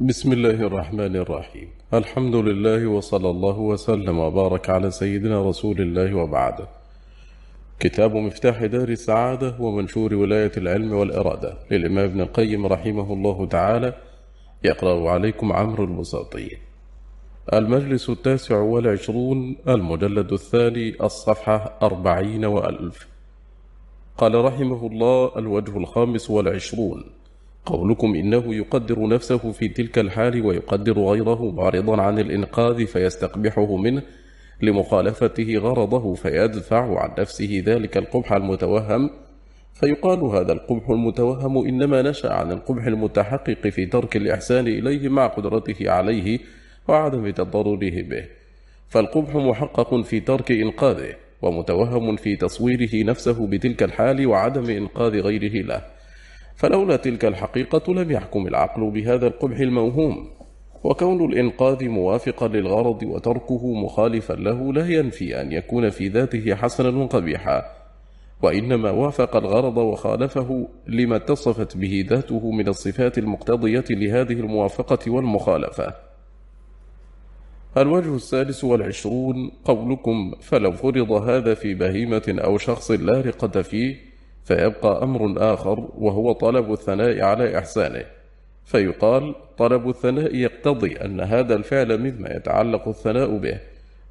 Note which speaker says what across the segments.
Speaker 1: بسم الله الرحمن الرحيم. الحمد لله وصلى الله وسلم وبارك على سيدنا رسول الله وبعد كتاب مفتاح دار السعادة ومنشور ولاية العلم والإرادة للإمام ابن القيم رحمه الله تعالى. يقرأ عليكم عمرو البساطي. المجلس التاسع والعشرون المجلد الثاني الصفحة أربعين وألف. قال رحمه الله الوجه الخامس والعشرون. قولكم إنه يقدر نفسه في تلك الحال ويقدر غيره معرضا عن الإنقاذ فيستقبحه منه لمخالفته غرضه فيدفع عن نفسه ذلك القبح المتوهم. فيقال هذا القبح المتوهم إنما نشأ عن القبح المتحقق في ترك الإحسان إليه مع قدرته عليه وعدم تضرره به. فالقبح محقق في ترك إنقاذه ومتوهم في تصويره نفسه بتلك الحال وعدم إنقاذ غيره له. فلولا تلك الحقيقة لم يحكم العقل بهذا القبح الموهوم. وكون الإنقاذ موافقا للغرض وتركه مخالفا له لا ينفي أن يكون في ذاته حسنا قبيحا. وإنما وافق الغرض وخالفه لما اتصفت به ذاته من الصفات المقتضية لهذه الموافقة والمخالفة. الوجه السادس والعشرون قولكم فلو فرض هذا في بهيمة أو شخص لا رقة فيه فيبقى أمر آخر وهو طلب الثناء على إحسانه. فيقال طلب الثناء يقتضي أن هذا الفعل مما يتعلق الثناء به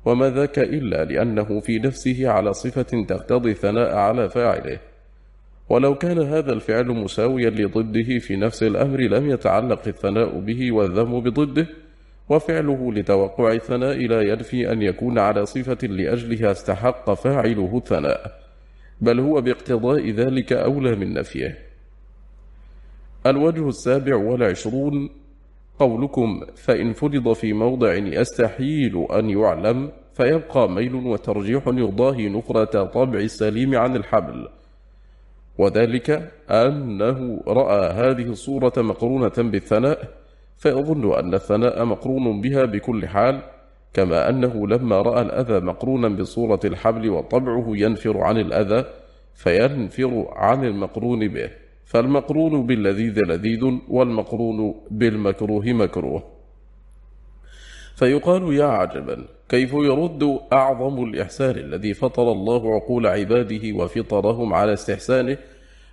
Speaker 1: وما ذاك إلا لأنه في نفسه على صفة تقتضي الثناء على فاعله. ولو كان هذا الفعل مساويا لضده في نفس الأمر لم يتعلق الثناء به والذم بضده وفعله لتوقع الثناء لا ينفي أن يكون على صفة لأجلها استحق فاعله الثناء. بل هو باقتضاء ذلك أولى من نفيه. الوجه السابع والعشرون قولكم فإن فرض في موضع يستحيل أن يعلم فيبقى ميل وترجيح يضاهي نقرة طبع السليم عن الحبل. وذلك أنه رأى هذه الصورة مقرونة بالثناء فيظن أن الثناء مقرون بها بكل حال كما أنه لما رأى الأذى مقرونا بصورة الحبل وطبعه ينفر عن الأذى فينفر عن المقرون به. فالمقرون باللذيذ لذيذ والمقرون بالمكروه مكروه. فيقال يا عجبا كيف يرد أعظم الإحسان الذي فطر الله عقول عباده وفطرهم على استحسانه؟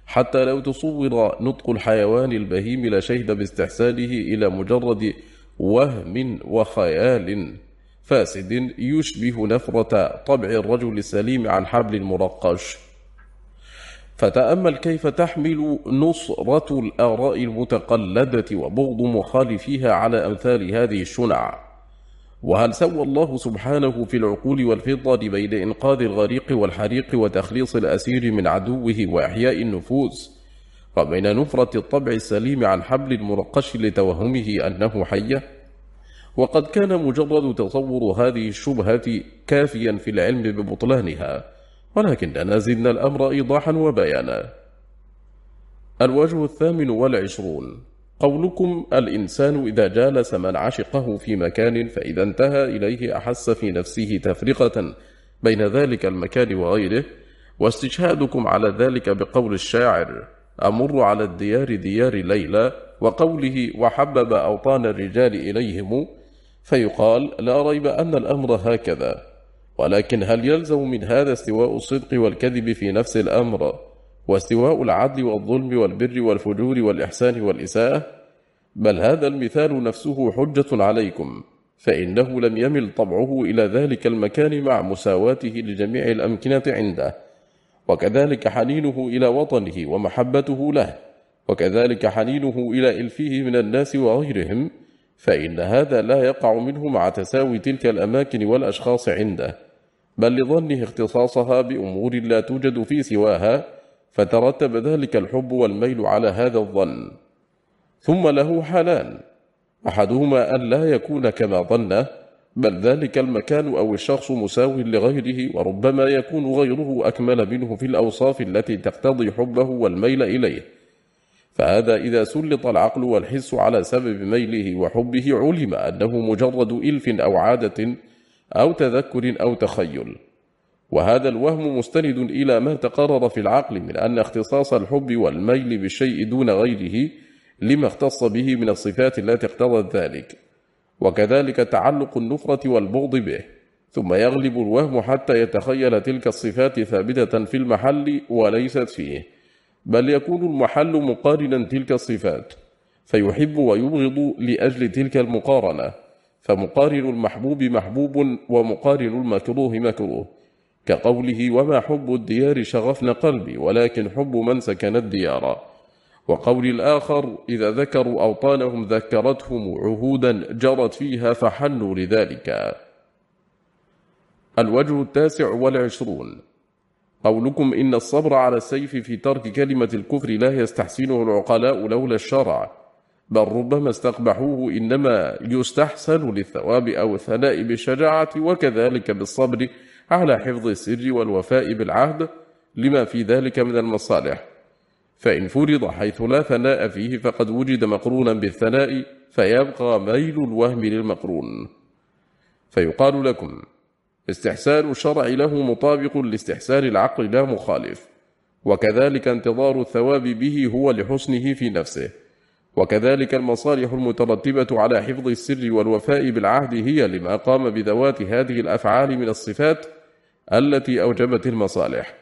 Speaker 1: حتى لو تصور نطق الحيوان البهيم لشهد باستحسانه إلى مجرد وهم وخيال. فاسد يشبه نفرة طبع الرجل السليم عن حبل مرقش فتأمل كيف تحمل نصرة الآراء المتقلدة وبغض مخالفيها على أمثال هذه الشنع. وهل سوى الله سبحانه في العقول والفطر بين إنقاذ الغريق والحريق وتخليص الأسير من عدوه وإحياء النفوس؟ وبين نفرة الطبع السليم عن حبل المرقش لتوهمه أنه حية؟ وقد كان مجرد تصور هذه الشبهة كافيا في العلم ببطلانها ولكننا زدنا الأمر إيضاحا وبيانا. الوجه الثامن والعشرون قولكم الإنسان إذا جالس من عشقه في مكان فإذا انتهى إليه أحس في نفسه تفرقة بين ذلك المكان وغيره واستشهادكم على ذلك بقول الشاعر أمر على الديار ديار ليلى وقوله وحبب أوطان الرجال إليهم فيقال لا ريب أن الأمر هكذا ولكن هل يلزم من هذا استواء الصدق والكذب في نفس الأمر واستواء العدل والظلم والبر والفجور والإحسان والإساءة؟ بل هذا المثال نفسه حجة عليكم فإنه لم يمل طبعه إلى ذلك المكان مع مساواته لجميع الأمكنة عنده وكذلك حنينه إلى وطنه ومحبته له وكذلك حنينه إلى إلفه من الناس وغيرهم فإن هذا لا يقع منه مع تساوي تلك الأماكن والأشخاص عنده بل لظنه اختصاصها بأمور لا توجد في سواها فترتب ذلك الحب والميل على هذا الظن. ثم له حالان أحدهما أن لا يكون كما ظنه بل ذلك المكان أو الشخص مساو لغيره وربما يكون غيره أكمل منه في الأوصاف التي تقتضي حبه والميل إليه. فهذا إذا سلط العقل والحس على سبب ميله وحبه علم أنه مجرد إلف أو عادة أو تذكر أو تخيل. وهذا الوهم مستند إلى ما تقرر في العقل من أن اختصاص الحب والميل بالشيء دون غيره لما اختص به من الصفات التي اقتضت ذلك. وكذلك تعلق النفرة والبغض به. ثم يغلب الوهم حتى يتخيل تلك الصفات ثابتة في المحل وليست فيه. بل يكون المحل مقارنا تلك الصفات فيحب ويبغض لأجل تلك المقارنة فمقارن المحبوب محبوب ومقارن المكروه مكروه كقوله وما حب الديار شغفن قلبي ولكن حب من سكن الديار. وقول الآخر إذا ذكروا أوطانهم ذكرتهم عهودا جرت فيها فحنوا لذلك. الوجه التاسع والعشرون قولكم إن الصبر على السيف في ترك كلمة الكفر لا يستحسنه العقلاء لولا الشرع. بل ربما استقبحوه إنما يستحسن للثواب أو الثناء بالشجاعة وكذلك بالصبر على حفظ السر والوفاء بالعهد لما في ذلك من المصالح. فإن فرض حيث لا ثناء فيه فقد وجد مقرونا بالثناء فيبقى ميل الوهم للمقرون. فيقال لكم استحسان الشرع له مطابق لاستحسان العقل لا مخالف. وكذلك انتظار الثواب به هو لحسنه في نفسه. وكذلك المصالح المترتبة على حفظ السر والوفاء بالعهد هي لما قام بذوات هذه الأفعال من الصفات التي أوجبت المصالح.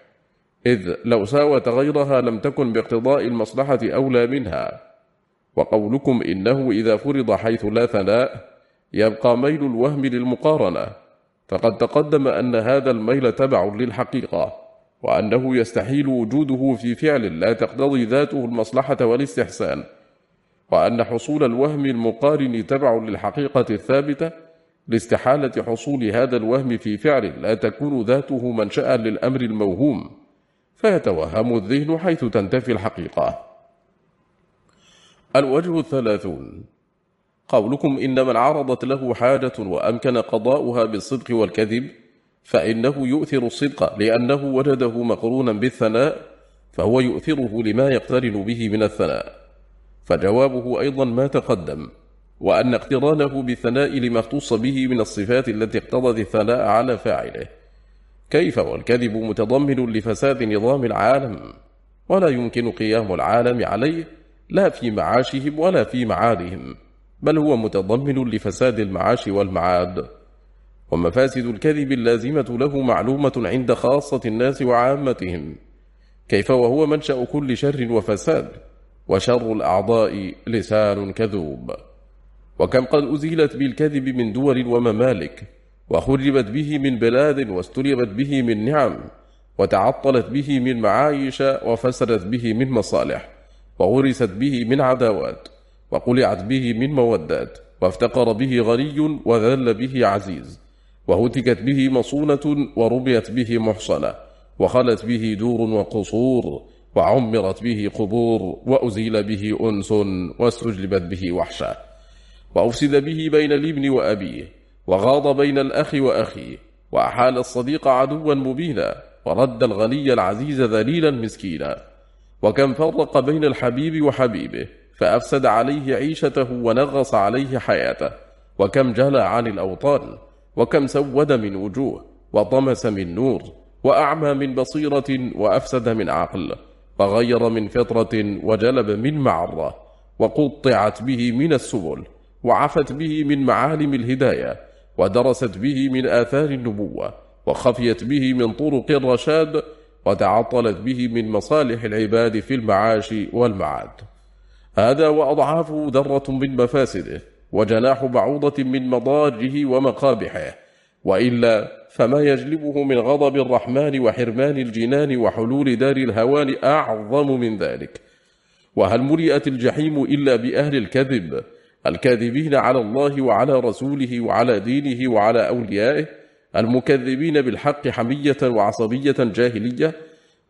Speaker 1: إذ لو ساوت غيرها لم تكن باقتضاء المصلحة أولى منها. وقولكم إنه إذا فرض حيث لا ثناء يبقى ميل الوهم للمقارنة. فقد تقدم أن هذا الميل تبع للحقيقة وأنه يستحيل وجوده في فعل لا تقتضي ذاته المصلحة والاستحسان وأن حصول الوهم المقارن تبع للحقيقة الثابتة لاستحالة حصول هذا الوهم في فعل لا تكون ذاته منشأ للأمر الموهوم فيتوهم الذهن حيث تنتفي الحقيقة. الوجه الثلاثون قولكم إن من عرضت له حاجة وأمكن قضاؤها بالصدق والكذب فإنه يؤثر الصدق لأنه وجده مقرونا بالثناء فهو يؤثره لما يقترن به من الثناء. فجوابه أيضا ما تقدم وأن اقترانه بالثناء لما اختص به من الصفات التي اقتضت الثناء على فاعله. كيف والكذب متضمن لفساد نظام العالم ولا يمكن قيام العالم عليه لا في معاشهم ولا في معادهم بل هو متضمن لفساد المعاش والمعاد. ومفاسد الكذب اللازمة له معلومة عند خاصة الناس وعامتهم. كيف وهو منشأ كل شر وفساد وشر الأعضاء لسان كذوب. وكم قد أزيلت بالكذب من دول وممالك وخربت به من بلاد واستلبت به من نعم وتعطلت به من معايش وفسدت به من مصالح وغرست به من عداوات. وقلعت به من مودات وافتقر به غني وذل به عزيز وهتكت به مصونة وربيت به محصنة وخلت به دور وقصور وعمرت به قبور وأزيل به أنس واستجلبت به وحشة وأفسد به بين الابن وأبيه وغاض بين الأخ وأخيه وأحال الصديق عدوا مبينا ورد الغني العزيز ذليلا مسكينا. وكم فرق بين الحبيب وحبيبه فأفسد عليه عيشته ونغص عليه حياته. وكم جلى عن الأوطان وكم سود من وجوه وطمس من نور وأعمى من بصيرة وأفسد من عقل فغير من فطرة وجلب من معرة وقطعت به من السبل وعفت به من معالم الهداية ودرست به من آثار النبوة وخفيت به من طرق الرشاد وتعطلت به من مصالح العباد في المعاش والمعاد. هذا وأضعافه ذرة من مفاسده وجناح بعوضة من مضاجه ومقابحه وإلا فما يجلبه من غضب الرحمن وحرمان الجنان وحلول دار الهوان أعظم من ذلك. وهل ملئت الجحيم إلا بأهل الكذب الكاذبين على الله وعلى رسوله وعلى دينه وعلى أوليائه المكذبين بالحق حمية وعصبية جاهلية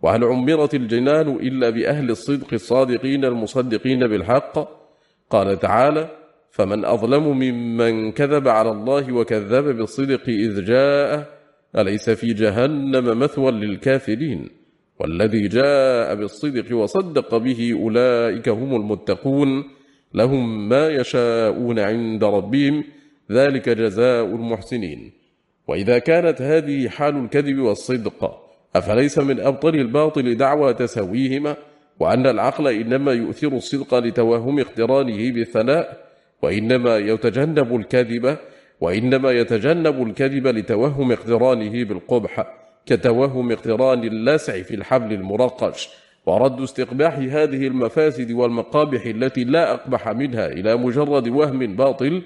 Speaker 1: وهل عمرت الجنان إلا بأهل الصدق الصادقين المصدقين بالحق؟ قال تعالى فمن أظلم ممن كذب على الله وكذب بالصدق إذ جاء أليس في جهنم مثوى للكافرين؟ والذي جاء بالصدق وصدق به أولئك هم المتقون لهم ما يشاءون عند ربهم ذلك جزاء المحسنين. وإذا كانت هذه حال الكذب والصدق أفليس من أبطل الباطل دعوى تسويهما وأن العقل إنما يؤثر الصدق لتوهم اقترانه بالثناء وإنما يتجنب الكذب وإنما يتجنب الكذب لتوهم اقترانه بالقبح كتوهم اقتران اللسع في الحبل المرقش. ورد استقباح هذه المفاسد والمقابح التي لا أقبح منها إلى مجرد وهم باطل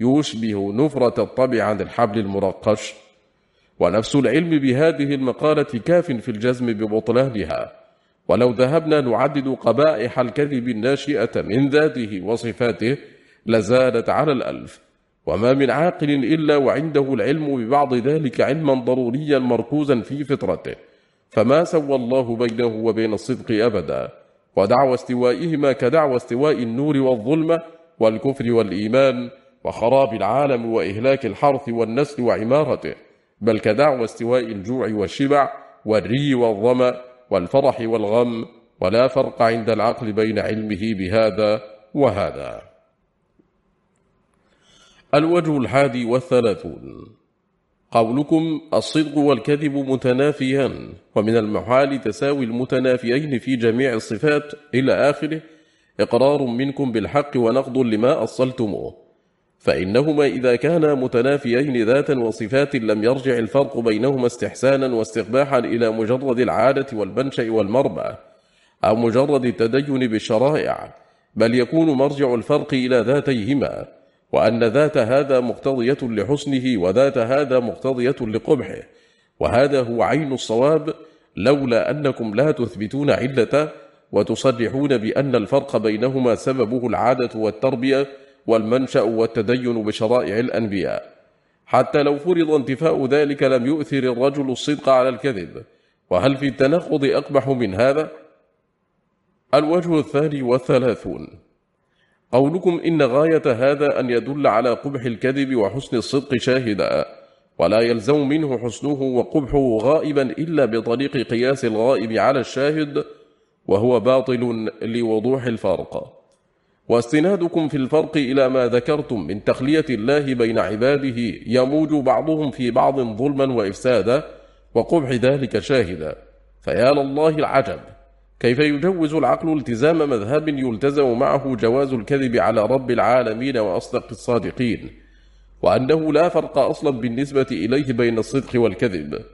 Speaker 1: يشبه نفرة الطبع عن الحبل المرقش. ونفس العلم بهذه المقالة كاف في الجزم ببطلانها. ولو ذهبنا نعدد قبائح الكذب الناشئة من ذاته وصفاته لزادت على الألف. وما من عاقل إلا وعنده العلم ببعض ذلك علما ضروريا مركوزا في فطرته. فما سوى الله بينه وبين الصدق أبدا؟ ودعوى استوائهما كدعوى استواء النور والظلمة والكفر والإيمان وخراب العالم وإهلاك الحرث والنسل وعمارته. بل كدعوى استواء الجوع والشبع والري والظمأ والفرح والغم ولا فرق عند العقل بين علمه بهذا وهذا. الوجه الحادي والثلاثون. قولكم الصدق والكذب متنافيان ومن المحال تساوي المتنافيين في جميع الصفات إلى آخره. إقرار منكم بالحق ونقض لما أصلتموه. فإنهما إذا كانا متنافيين ذاتا وصفات لم يرجع الفرق بينهما استحسانا واستقباحا إلى مجرد العادة والمنشأ والمربع أو مجرد التدين بالشرائع بل يكون مرجع الفرق إلى ذاتيهما وأن ذات هذا مقتضية لحسنه وذات هذا مقتضية لقبحه وهذا هو عين الصواب لولا أنكم لا تثبتون علة وتصرحون بأن الفرق بينهما سببه العادة والتربية والمنشأ والتدين بشرائع الأنبياء. حتى لو فرض انتفاء ذلك لم يؤثر الرجل الصدق على الكذب. وهل في التناقض أقبح من هذا؟ الوجه الثاني والثلاثون. قولكم إن غاية هذا أن يدل على قبح الكذب وحسن الصدق شاهدا. ولا يلزم منه حسنه وقبحه غائبا إلا بطريق قياس الغائب على الشاهد وهو باطل لوضوح الفرق. واستنادكم في الفرق إلى ما ذكرتم من تخلية الله بين عباده يموج بعضهم في بعض ظلما وإفسادا وقبح ذلك شاهدا. فيا لله العجب. كيف يجوز العقل التزام مذهب يلتزم معه جواز الكذب على رب العالمين وأصدق الصادقين؟ وأنه لا فرق أصلا بالنسبة إليه بين الصدق والكذب.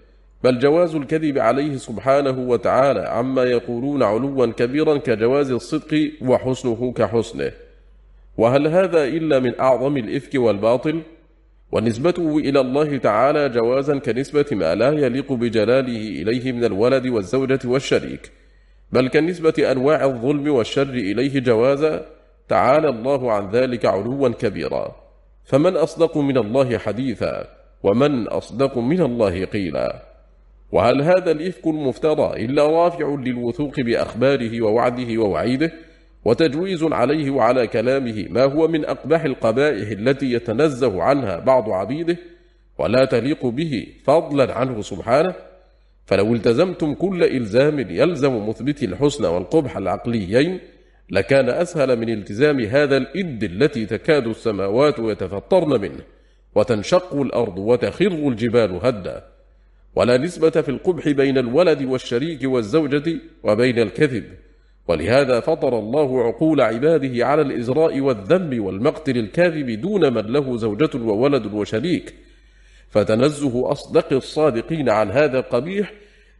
Speaker 1: بل جواز الكذب عليه سبحانه وتعالى عما يقولون علوا كبيرا كجواز الصدق وحسنه كحسنه. وهل هذا إلا من أعظم الإفك والباطل؟ ونسبته إلى الله تعالى جوازا كنسبة ما لا يليق بجلاله إليه من الولد والزوجة والشريك. بل كنسبة أنواع الظلم والشر إليه جوازا تعالى الله عن ذلك علوا كبيرا. فمن أصدق من الله حديثا ومن أصدق من الله قيلا. وهل هذا الإفك المفترى إلا رافع للوثوق بأخباره ووعده ووعيده وتجويز عليه وعلى كلامه ما هو من أقبح القبائح التي يتنزه عنها بعض عبيده ولا تليق به فضلا عنه سبحانه؟ فلو التزمتم كل إلزام يلزم مثبت الحسن والقبح العقليين لكان أسهل من التزام هذا الإد التي تكاد السماوات يتفطرن منه وتنشق الأرض وتخر الجبال هدا. ولا نسبة في القبح بين الولد والشريك والزوجة وبين الكذب. ولهذا فطر الله عقول عباده على الإزراء والذنب والمقتل الكاذب دون من له زوجة وولد وشريك. فتنزه أصدق الصادقين عن هذا القبيح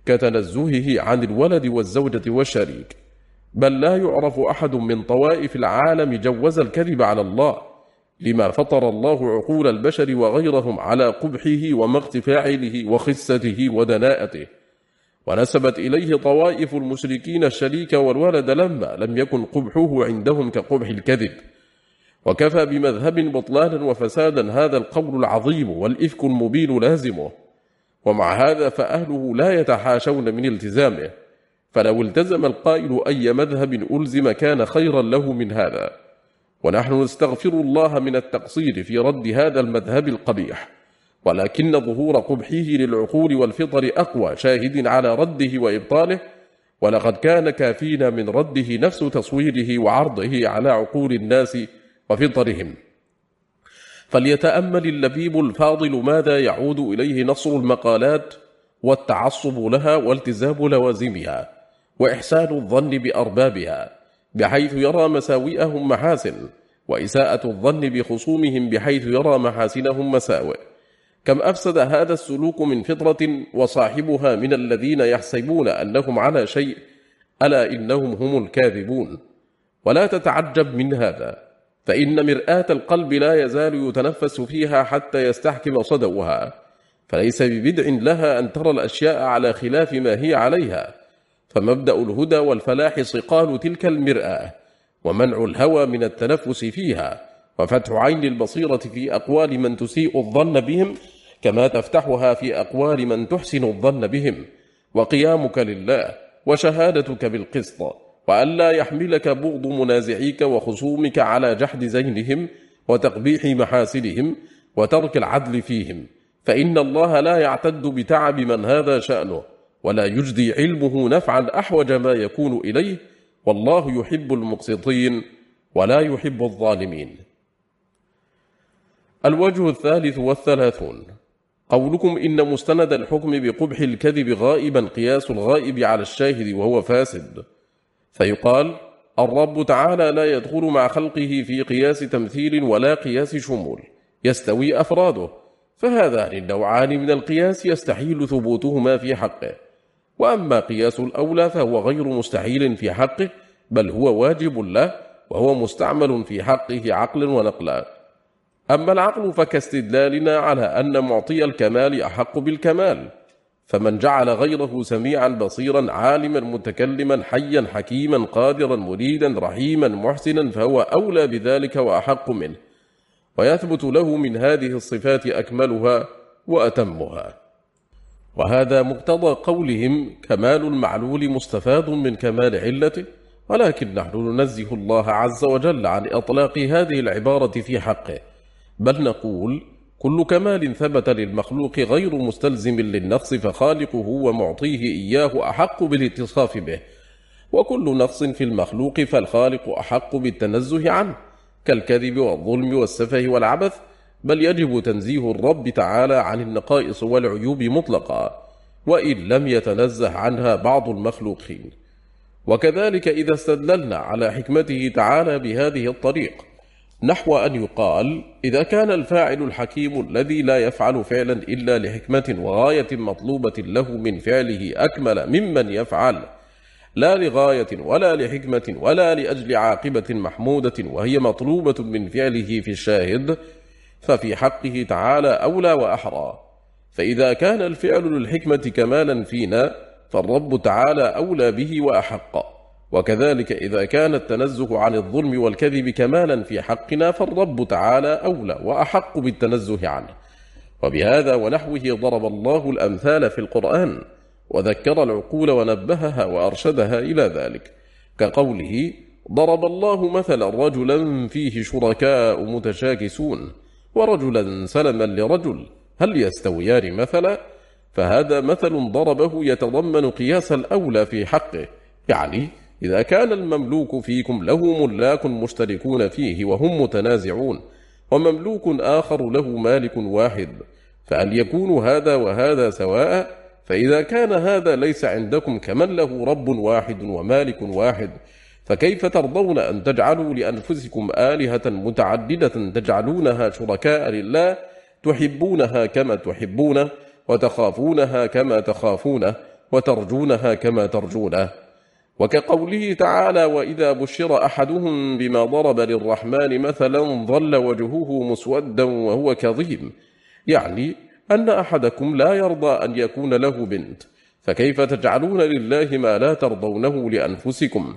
Speaker 1: كتنزهه عن الولد والزوجة والشريك. بل لا يعرف أحد من طوائف العالم جوز الكذب على الله. لما فطر الله عقول البشر وغيرهم على قبحه ومقت فاعله وخسته ودناءته ونسبت إليه طوائف المشركين الشريك والولد لما لم يكن قبحه عندهم كقبح الكذب. وكفى بمذهب بطلانا وفسادا هذا القول العظيم والإفك المبين لازمه. ومع هذا فأهله لا يتحاشون من التزامه. فلو التزم القائل أي مذهب ألزم كان خيرا له من هذا. ونحن نستغفر الله من التقصير في رد هذا المذهب القبيح. ولكن ظهور قبحه للعقول والفطر أقوى شاهد على رده وإبطاله. ولقد كان كافينا من رده نفس تصويره وعرضه على عقول الناس وفطرهم. فليتأمل اللبيب الفاضل ماذا يعود إليه نصر المقالات والتعصب لها والتزام لوازمها وإحسان الظن بأربابها. بحيث يرى مساوئهم محاسن وإساءة الظن بخصومهم بحيث يرى محاسنهم مساوئ. كم أفسد هذا السلوك من فطرة وصاحبها من الذين يحسبون أنهم على شيء ألا إنهم هم الكاذبون. ولا تتعجب من هذا فإن مرآة القلب لا يزال يتنفس فيها حتى يستحكم صدوها. فليس ببدع لها أن ترى الأشياء على خلاف ما هي عليها. فمبدأ الهدى والفلاح صقال تلك المرآة ومنع الهوى من التنفس فيها وفتح عين البصيرة في أقوال من تسيء الظن بهم كما تفتحها في أقوال من تحسن الظن بهم. وقيامك لله وشهادتك بالقسط وألا يحملك بغض منازعيك وخصومك على جحد زينهم وتقبيح محاسنهم وترك العدل فيهم. فإن الله لا يعتد بتعب من هذا شأنه ولا يجدي علمه نفعا أحوج ما يكون إليه والله يحب المقسطين ولا يحب الظالمين. الوجه الثالث والثلاثون. قولكم إن مستند الحكم بقبح الكذب غائبا قياس الغائب على الشاهد وهو فاسد. فيقال الرب تعالى لا يدخل مع خلقه في قياس تمثيل ولا قياس شمول يستوي أفراده فهذان النوعان من القياس يستحيل ثبوتهما في حقه. وأما قياس الأولى فهو غير مستحيل في حقه بل هو واجب له وهو مستعمل في حقه عقل ونقلا. أما العقل فكاستدلالنا على أن معطي الكمال أحق بالكمال. فمن جعل غيره سميعا بصيرا عالما متكلما حيا حكيما قادرا مريدا رحيما محسنا فهو أولى بذلك وأحق منه. ويثبت له من هذه الصفات أكملها وأتمها. وهذا مقتضى قولهم كمال المعلول مستفاد من كمال علته ولكن نحن ننزه الله عز وجل عن إطلاق هذه العبارة في حقه. بل نقول كل كمال ثبت للمخلوق غير مستلزم للنقص فخالقه ومعطيه إياه أحق بالاتصاف به. وكل نقص في المخلوق فالخالق أحق بالتنزه عنه كالكذب والظلم والسفه والعبث بل يجب تنزيه الرب تعالى عن النقائص والعيوب مطلقا وإن لم يتنزه عنها بعض المخلوقين. وكذلك إذا استدللنا على حكمته تعالى بهذه الطريق نحو أن يقال إذا كان الفاعل الحكيم الذي لا يفعل فعلا إلا لحكمة وغاية مطلوبة له من فعله أكمل ممن يفعل لا لغاية ولا لحكمة ولا لأجل عاقبة محمودة وهي مطلوبة من فعله في الشاهد ففي حقه تعالى أولى وأحرى. فإذا كان الفعل للحكمة كمالا فينا فالرب تعالى أولى به وأحق. وكذلك إذا كان التنزه عن الظلم والكذب كمالا في حقنا فالرب تعالى أولى وأحق بالتنزه عنه. وبهذا ونحوه ضرب الله الأمثال في القرآن وذكر العقول ونبهها وأرشدها إلى ذلك. كقوله ضرب الله مثلا رجلا فيه شركاء متشاكسون ورجلا سلما لرجل هل يستويان مثلا؟ فهذا مثل ضربه يتضمن قياس الأولى في حقه. يعني إذا كان المملوك فيكم له ملاك مشتركون فيه وهم متنازعون ومملوك آخر له مالك واحد فهل يكون هذا وهذا سواء فإذا كان هذا ليس عندكم كمن له رب واحد ومالك واحد فكيف ترضون أن تجعلوا لأنفسكم آلهة متعددة تجعلونها شركاء لله تحبونها كما تحبون وتخافونها كما تخافون وترجونها كما ترجون وكقوله تعالى وإذا بشر أحدهم بما ضرب للرحمن مثلا ظل وجهه مسودا وهو كظيم. يعني أن أحدكم لا يرضى أن يكون له بنت فكيف تجعلون لله ما لا ترضونه لأنفسكم؟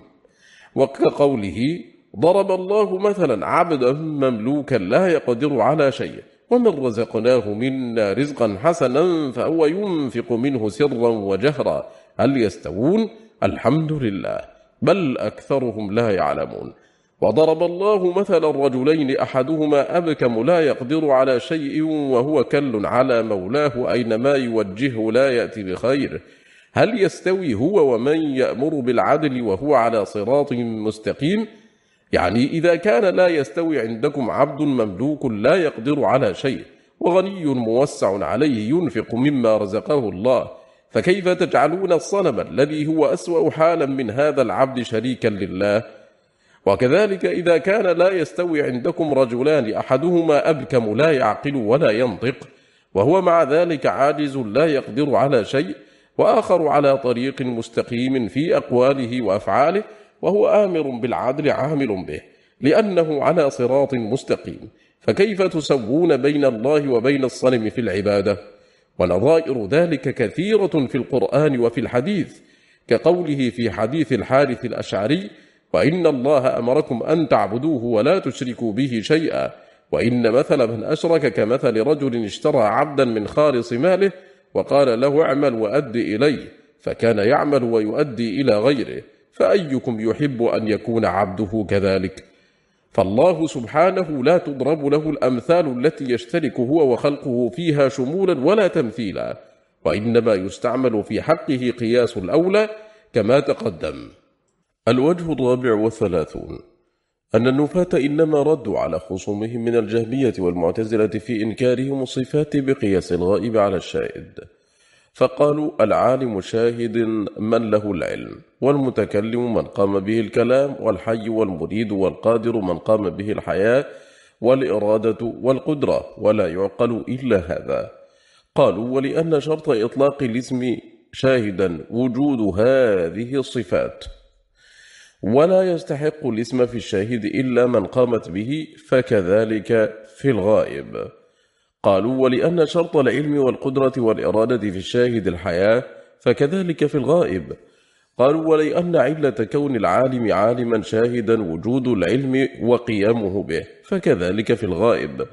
Speaker 1: وكقوله ضرب الله مثلا عبدا مملوكا لا يقدر على شيء ومن رزقناه منا رزقا حسنا فهو ينفق منه سرا وجهرا. هل يستوون؟ الحمد لله بل أكثرهم لا يعلمون. وضرب الله مثلا رجلين أحدهما أبكم لا يقدر على شيء وهو كل على مولاه أينما يوجهه لا يأتي بخير. هل يستوي هو ومن يأمر بالعدل وهو على صراط مستقيم؟ يعني إذا كان لا يستوي عندكم عبد مملوك لا يقدر على شيء وغني موسع عليه ينفق مما رزقه الله فكيف تجعلون الصنم الذي هو أسوأ حالا من هذا العبد شريكا لله؟ وكذلك إذا كان لا يستوي عندكم رجلان أحدهما أبكم لا يعقل ولا ينطق وهو مع ذلك عاجز لا يقدر على شيء وآخر على طريق مستقيم في أقواله وأفعاله وهو آمر بالعدل عامل به لأنه على صراط مستقيم. فكيف تسوون بين الله وبين الصنم في العبادة؟ ونظائر ذلك كثيرة في القرآن وفي الحديث كقوله في حديث الحارث الأشعري وإن الله أمركم أن تعبدوه ولا تشركوا به شيئا وإن مثل من أشرك كمثل رجل اشترى عبدا من خالص ماله وقال له اعمل وأدي إليه فكان يعمل ويؤدي إلى غيره فأيكم يحب أن يكون عبده كذلك؟ فالله سبحانه لا تضرب له الأمثال التي يشترك هو وخلقه فيها شمولا ولا تمثيلا وإنما يستعمل في حقه قياس الأولى كما تقدم. الوجه الرابع والثلاثون. أن النفاة إنما ردوا على خصومهم من الجهمية والمعتزلة في إنكارهم الصفات بقياس الغائب على الشاهد. فقالوا العالم شاهد من له العلم والمتكلم من قام به الكلام والحي والمريد والقادر من قام به الحياة والإرادة والقدرة ولا يعقل إلا هذا. قالوا ولأن شرط إطلاق الاسم شاهدا وجود هذه الصفات. ولا يستحق الاسم في الشاهد إلا من قامت به فكذلك في الغائب. قالوا ولأن شرط العلم والقدرة والإرادة في الشاهد الحياة فكذلك في الغائب. قالوا ولأن علة كون العالم عالما شاهدا وجود العلم وقيامه به فكذلك في الغائب.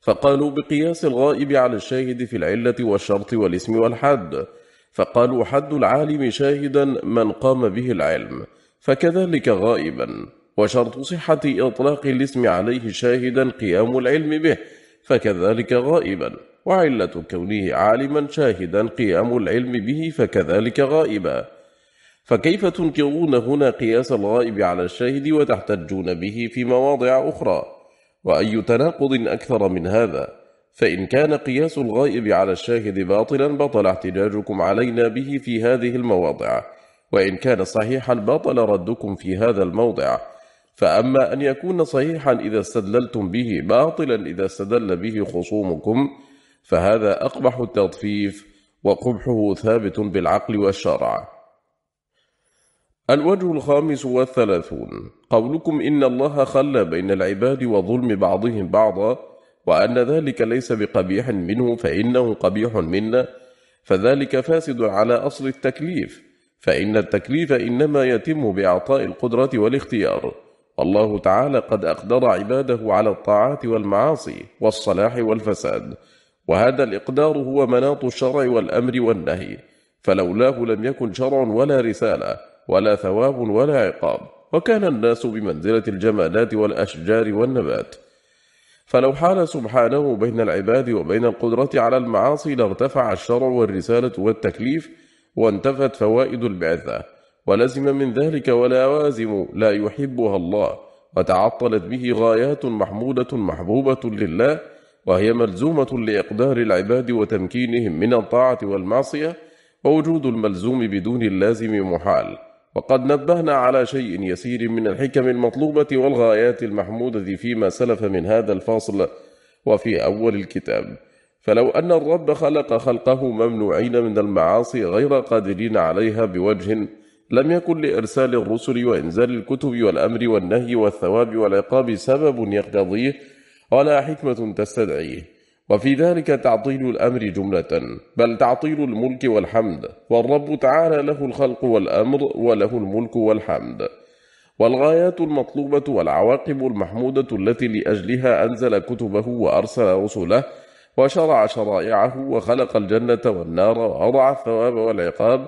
Speaker 1: فقالوا بقياس الغائب على الشاهد في العلة والشرط والاسم والحد. فقالوا حد العالم شاهدا من قام به العلم. فكذلك غائبا وشرط صحة إطلاق الاسم عليه شاهدا قيام العلم به فكذلك غائبا وعلة كونه عالما شاهدا قيام العلم به فكذلك غائبا. فكيف تنكرون هنا قياس الغائب على الشاهد وتحتجون به في مواضع أخرى؟ وأي تناقض أكثر من هذا؟ فإن كان قياس الغائب على الشاهد باطلا بطل احتجاجكم علينا به في هذه المواضع. وإن كان صحيحا بطل ردكم في هذا الموضع. فأما أن يكون صحيحا إذا استدللتم به باطلا إذا استدل به خصومكم فهذا أقبح التطفيف وقبحه ثابت بالعقل والشرع. الوجه الخامس والثلاثون. قولكم إن الله خلى بين العباد وظلم بعضهم بعضا وأن ذلك ليس بقبيح منه فإنه قبيح منا فذلك فاسد على أصل التكليف. فإن التكليف إنما يتم بإعطاء القدرة والاختيار. والله تعالى قد أقدر عباده على الطاعات والمعاصي والصلاح والفساد وهذا الإقدار هو مناط الشرع والأمر والنهي. فلولاه لم يكن شرع ولا رسالة ولا ثواب ولا عقاب وكان الناس بمنزلة الجمادات والأشجار والنبات. فلو حال سبحانه بين العباد وبين القدرة على المعاصي لارتفع الشرع والرسالة والتكليف وانتفت فوائد البعثة. ولزم من ذلك ولوازم لا يحبها الله. وتعطلت به غايات محمودة محبوبة لله وهي ملزومة لإقدار العباد وتمكينهم من الطاعة والمعصية ووجود الملزوم بدون اللازم محال. وقد نبهنا على شيء يسير من الحكم المطلوبة والغايات المحمودة فيما سلف من هذا الفاصل وفي أول الكتاب. فلو أن الرب خلق خلقه ممنوعين من المعاصي غير قادرين عليها بوجه لم يكن لإرسال الرسل وإنزال الكتب والأمر والنهي والثواب والعقاب سبب يقتضيه ولا حكمة تستدعيه. وفي ذلك تعطيل الأمر جملة بل تعطيل الملك والحمد. والرب تعالى له الخلق والأمر وله الملك والحمد. والغايات المطلوبة والعواقب المحمودة التي لأجلها أنزل كتبه وأرسل رسله وشرع شرائعه وخلق الجنة والنار ووضع الثواب والعقاب.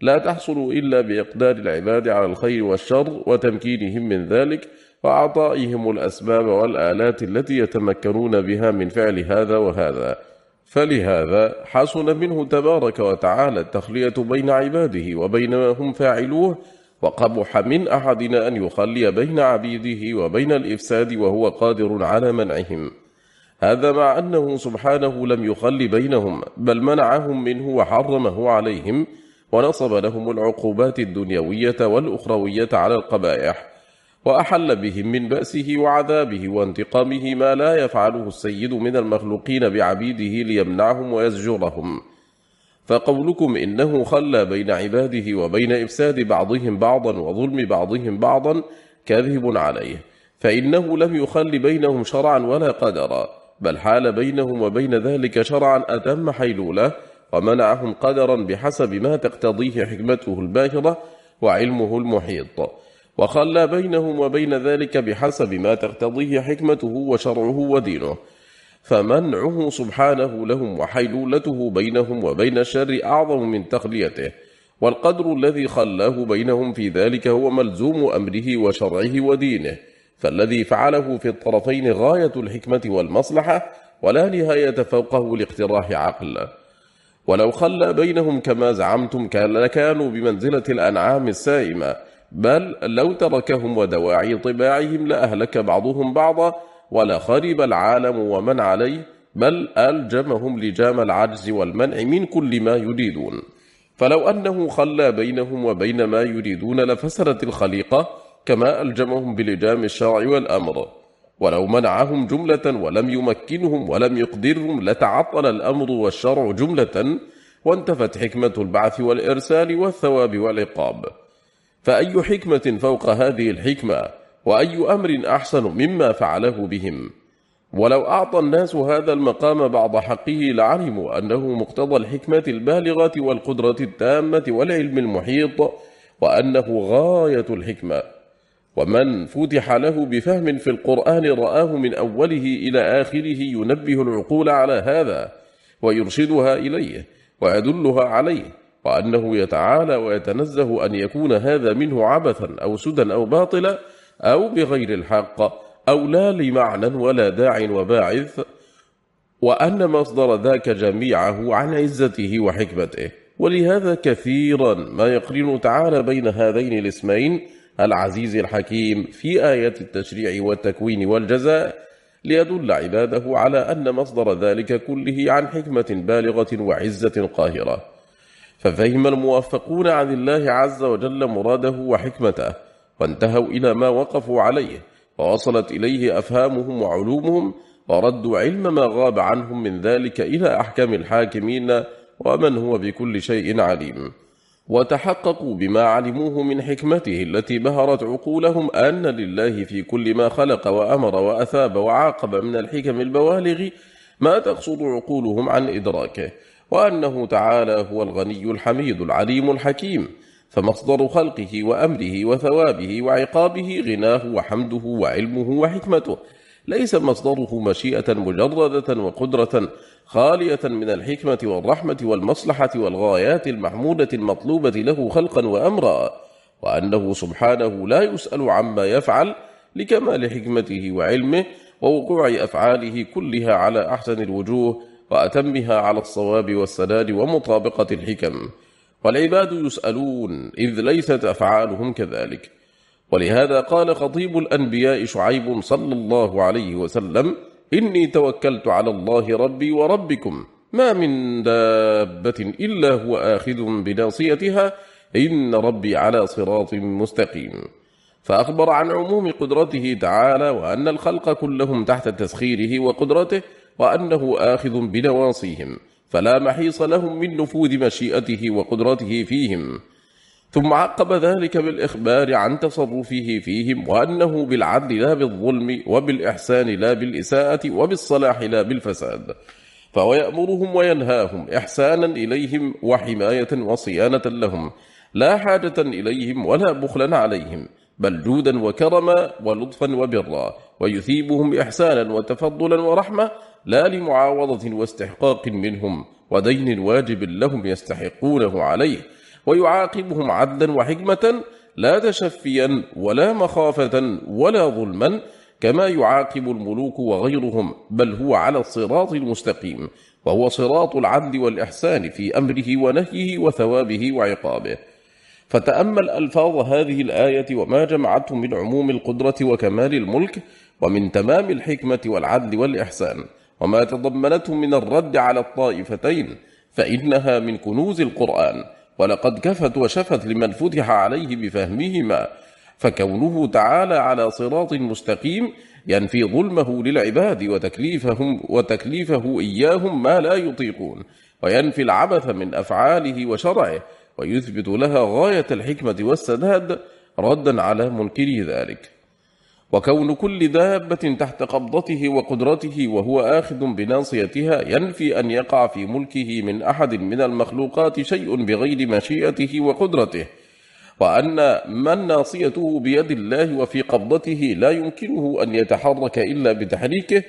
Speaker 1: لا تحصل إلا بإقدار العباد على الخير والشر وتمكينهم من ذلك وأعطائهم الأسباب والآلات التي يتمكنون بها من فعل هذا وهذا. فلهذا حسن منه تبارك وتعالى التخلية بين عباده وبين ما هم فاعلوه وقبح من أحدنا أن يخلي بين عبيده وبين الإفساد وهو قادر على منعهم. هذا مع أنه سبحانه لم يخل بينهم بل منعهم منه وحرمه عليهم ونصب لهم العقوبات الدنيوية والأخروية على القبائح وأحل بهم من بأسه وعذابه وانتقامه ما لا يفعله السيد من المخلوقين بعبيده ليمنعهم ويزجرهم. فقولكم إنه خلى بين عباده وبين إفساد بعضهم بعضا وظلم بعضهم بعضا كذب عليه فإنه لم يخل بينهم شرعا ولا قدرا. بل حال بينهم وبين ذلك شرعا أتم حيلولة ومنعهم قدرا بحسب ما تقتضيه حكمته الباهرة وعلمه المحيط. وخلى بينهم وبين ذلك بحسب ما تقتضيه حكمته وشرعه ودينه. فمنعه سبحانه لهم وحيلولته بينهم وبين الشر أعظم من تخليته. والقدر الذي خلاه بينهم في ذلك هو ملزوم أمره وشرعه ودينه. فالذي فعله في الطرفين غاية الحكمة والمصلحة ولا نهاية فوقه لاقتراح عقل. ولو خلى بينهم كما زعمتم لكانوا بمنزلة الأنعام السائمة بل لو تركهم ودواعي طباعهم لأهلك بعضهم بعضا ولخرب العالم ومن عليه بل ألجمهم لجام العجز والمنع من كل ما يريدون. فلو أنه خلى بينهم وبين ما يريدون لفسرت الخليقة كما ألجمهم بلجام الشرع والأمر. ولو منعهم جملة ولم يمكنهم ولم يقدرهم لتعطل الأمر والشرع جملة وانتفت حكمة البعث والإرسال والثواب والعقاب. فأي حكمة فوق هذه الحكمة؟ وأي أمر أحسن مما فعله بهم؟ ولو أعطى الناس هذا المقام بعض حقه لعلموا أنه مقتضى الحكمة البالغة والقدرة التامة والعلم المحيط وأنه غاية الحكمة. ومن فتح له بفهم في القرآن رآه من أوله إلى آخره ينبه العقول على هذا ويرشدها إليه ويدلها عليه وأنه يتعالى ويتنزه أن يكون هذا منه عبثا أو سدى أو باطلا أو بغير الحق أو لا لمعنى ولا داع وباعث وأن مصدر ذاك جميعه عن عزته وحكمته. ولهذا كثيرا ما يقرن تعالى بين هذين الاسمين العزيز الحكيم في آية التشريع والتكوين والجزاء ليدل عباده على أن مصدر ذلك كله عن حكمة بالغة وعزة قاهرة. ففهم الموفقون عن الله عز وجل مراده وحكمته وانتهوا إلى ما وقفوا عليه ووصلت إليه أفهامهم وعلومهم وردوا علم ما غاب عنهم من ذلك إلى أحكام الحاكمين ومن هو بكل شيء عليم. وتحققوا بما علموه من حكمته التي بهرت عقولهم أن لله في كل ما خلق وأمر وأثاب وعاقب من الحكم البوالغ ما تقصد عقولهم عن إدراكه وأنه تعالى هو الغني الحميد العليم الحكيم فمصدر خلقه وأمره وثوابه وعقابه غناه وحمده وعلمه وحكمته ليس مصدره مشيئة مجردة وقدرة خالية من الحكمة والرحمة والمصلحة والغايات المحمودة المطلوبة له خلقا وأمرا وأنه سبحانه لا يسأل عما يفعل لكمال حكمته وعلمه ووقوع أفعاله كلها على أحسن الوجوه وأتمها على الصواب والسداد ومطابقة الحكم. والعباد يسألون إذ ليست أفعالهم كذلك. ولهذا قال خطيب الأنبياء شعيب صلى الله عليه وسلم إني توكلت على الله ربي وربكم. ما من دابة إلا هو آخذ بناصيتها. إن ربي على صراط مستقيم. فأخبر عن عموم قدرته تعالى وأن الخلق كلهم تحت تسخيره وقدرته وأنه آخذ بنواصيهم. فلا محيص لهم من نفوذ مشيئته وقدرته فيهم. ثم عقب ذلك بالإخبار عن تصرفه فيهم وأنه بالعدل لا بالظلم وبالإحسان لا بالإساءة وبالصلاح لا بالفساد. فهو يأمرهم وينهاهم إحسانا إليهم وحماية وصيانة لهم لا حاجة إليهم ولا بخلا عليهم بل جودا وكرما ولطفا وبرا ويثيبهم إحسانا وتفضلا ورحمة لا لمعاوضة واستحقاق منهم ودين واجب لهم يستحقونه عليه ويعاقبهم عدلا وحكمة لا تشفيا ولا مخافة ولا ظلما كما يعاقب الملوك وغيرهم بل هو على الصراط المستقيم وهو صراط العدل والإحسان في أمره ونهيه وثوابه وعقابه. فتأمل ألفاظ هذه الآية وما جمعته من عموم القدرة وكمال الملك ومن تمام الحكمة والعدل والإحسان. وما تضمنته من الرد على الطائفتين فإنها من كنوز القرآن. ولقد كفت وشفت لمن فتح عليه بفهمهما فكونه تعالى على صراط مستقيم ينفي ظلمه للعباد وتكليفهم وتكليفه إياهم ما لا يطيقون وينفي العبث من أفعاله وشرعه ويثبت لها غاية الحكمة والسداد ردا على منكري ذلك. وكون كل دابة تحت قبضته وقدرته وهو آخذ بناصيتها ينفي أن يقع في ملكه من أحد من المخلوقات شيء بغير مشيئته وقدرته وأن من ناصيته بيد الله وفي قبضته لا يمكنه أن يتحرك إلا بتحريكه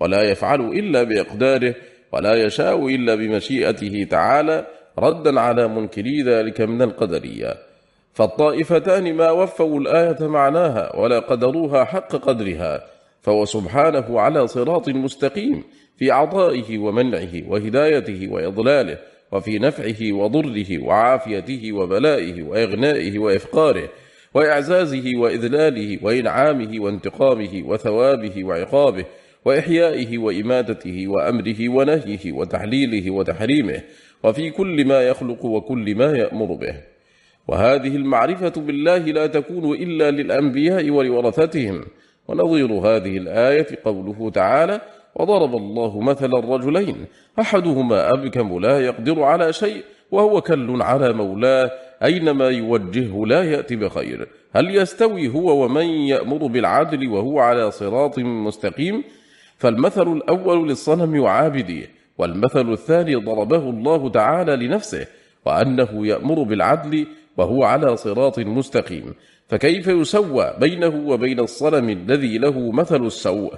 Speaker 1: ولا يفعل إلا بإقداره ولا يشاء إلا بمشيئته تعالى ردا على منكري ذلك من القدرية. فالطائفتان ما وفوا الآية معناها ولا قدروها حق قدرها فهو سبحانه على صراط مستقيم في عطائه ومنعه وهدايته وإضلاله وفي نفعه وضره وعافيته وبلائه وإغنائه وإفقاره وإعزازه وإذلاله وإنعامه وانتقامه وثوابه وعقابه وإحيائه وإماتته وأمره ونهيه وتحليله وتحريمه وفي كل ما يخلق وكل ما يأمر به. وهذه المعرفة بالله لا تكون إلا للأنبياء ولورثتهم. ونظير هذه الآية قوله تعالى وضرب الله مثلا الرجلين أحدهما أبكم لا يقدر على شيء وهو كل على مولاه أينما يوجهه لا يأتي بخير. هل يستوي هو ومن يأمر بالعدل وهو على صراط مستقيم؟ فالمثل الأول للصنم وعابديه والمثل الثاني ضربه الله تعالى لنفسه وأنه يأمر بالعدل وهو على صراط مستقيم. فكيف يسوى بينه وبين الصنم الذي له مثل السوء؟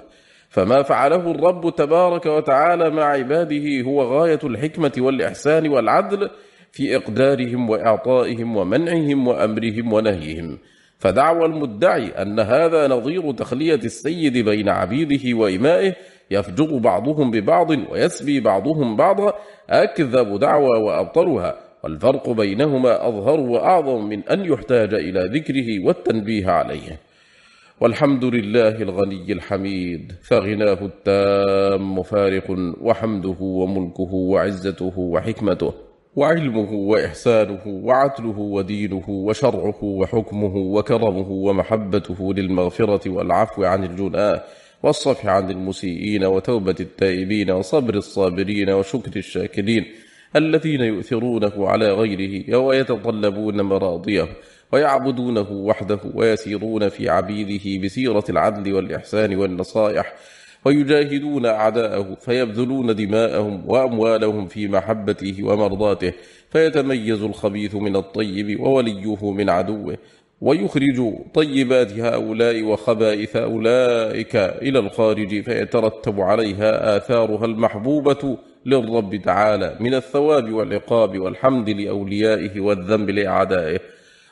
Speaker 1: فما فعله الرب تبارك وتعالى مع عباده هو غاية الحكمة والإحسان والعدل في إقدارهم وإعطائهم ومنعهم وأمرهم ونهيهم. فدعوى المدعي أن هذا نظير تخلية السيد بين عبيده وإمائه يفجر بعضهم ببعض ويسبي بعضهم بعضا أكذب دعوى وأبطلها. والفرق بينهما أظهر وأعظم من أن يحتاج إلى ذكره والتنبيه عليه. والحمد لله الغني الحميد فغناه التام فارق وحمده وملكه وعزته وحكمته وعلمه وإحسانه وعدله ودينه وشرعه وحكمه وكرمه ومحبته للمغفرة والعفو عن الجناة والصفح عن المسيئين وتوبة التائبين وصبر الصابرين وشكر الشاكرين. الذين يؤثرونه على غيره ويتطلبون مراضيه ويعبدونه وحده ويسيرون في عبيده بسيرة العدل والإحسان والنصائح ويجاهدون أعداءه فيبذلون دماءهم وأموالهم في محبته ومرضاته فيتميز الخبيث من الطيب ووليه من عدوه ويخرج طيبات هؤلاء وخبائث أولئك إلى الخارج فيترتب عليها آثارها المحبوبة للرب تعالى من الثواب والعقاب والحمد لأوليائه والذنب لأعدائه.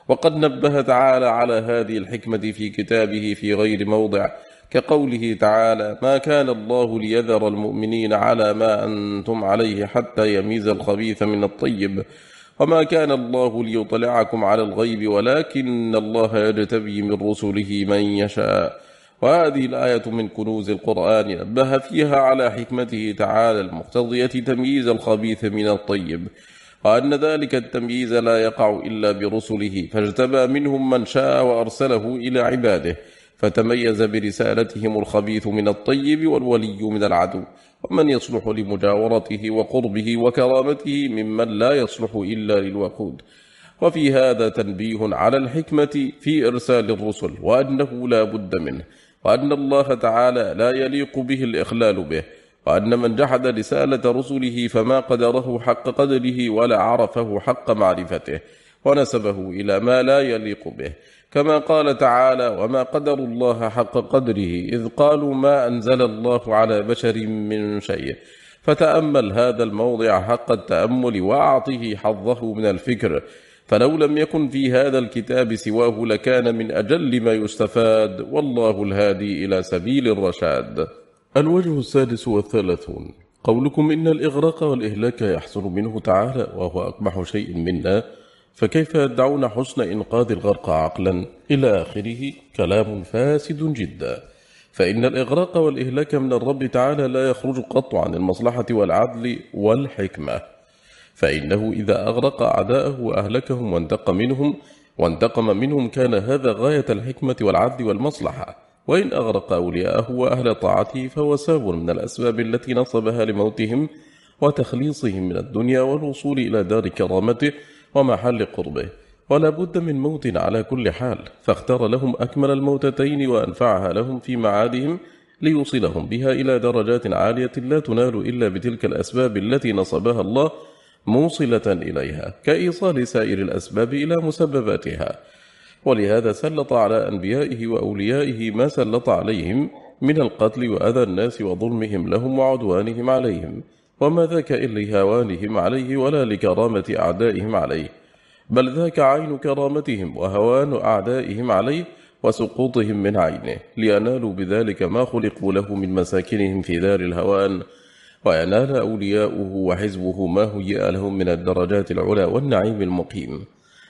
Speaker 1: وقد نبه تعالى على هذه الحكمة في كتابه في غير موضع كقوله تعالى ما كان الله ليذر المؤمنين على ما أنتم عليه حتى يميز الخبيث من الطيب وما كان الله ليطلعكم على الغيب ولكن الله يجتبي من رسله من يشاء وهذه الآية من كنوز القرآن نبه فيها على حكمته تعالى المقتضية تمييز الخبيث من الطيب وأن ذلك التمييز لا يقع إلا برسله فاجتبى منهم من شاء وأرسله إلى عباده فتميز برسالتهم الخبيث من الطيب والولي من العدو ومن يصلح لمجاورته وقربه وكرامته ممن لا يصلح إلا للوقود. وفي هذا تنبيه على الحكمة في إرسال الرسل وأنه لا بد منه وأن الله تعالى لا يليق به الإخلال به وأن من جحد رسالة رسله فما قدره حق قدره ولا عرفه حق معرفته ونسبه إلى ما لا يليق به. كما قال تعالى وما قدر الله حق قدره إذ قالوا ما أنزل الله على بشر من شيء فتأمل هذا الموضع حق التأمل وأعطه حظه من الفكر فلو لم يكن في هذا الكتاب سواه لكان من أجل ما يستفاد والله الهادي إلى سبيل الرشاد. الوجه السادس والثلاثون قولكم إن الإغراق والإهلاك يحصل منه تعالى وهو أقبح شيء منا فكيف يدعون حسن إنقاذ الغرق عقلا؟ إلى آخره كلام فاسد جدا. فإن الإغراق والإهلاك من الرب تعالى لا يخرج قط عن المصلحة والعدل والحكمة. فإنه إذا أغرق أعداءه وأهلكهم وانتقم منهم وانتقم منهم كان هذا غاية الحكمة والعدل والمصلحة. وإن أغرق أولياءه وأهل طاعته فهو ساب من الأسباب التي نصبها لموتهم وتخليصهم من الدنيا والوصول إلى دار كرامته ومحل قربه ولا بد من موت على كل حال. فاختار لهم أكمل الموتتين وأنفعها لهم في معادهم ليوصلهم بها إلى درجات عالية لا تنال إلا بتلك الأسباب التي نصبها الله موصلة إليها كإيصال سائر الأسباب إلى مسبباتها. ولهذا سلط على أنبيائه وأوليائه ما سلط عليهم من القتل وأذى الناس وظلمهم لهم وعدوانهم عليهم. وما ذاك إلا هوانهم عليه ولا لكرامة أعدائهم عليه. بل ذاك عين كرامتهم وهوان أعدائهم عليه وسقوطهم من عينه لينالوا بذلك ما خلقوا له من مساكنهم في دار الهوان. وينال أولياؤه وحزبه ما هيئ لهم من الدرجات العلى والنعيم المقيم.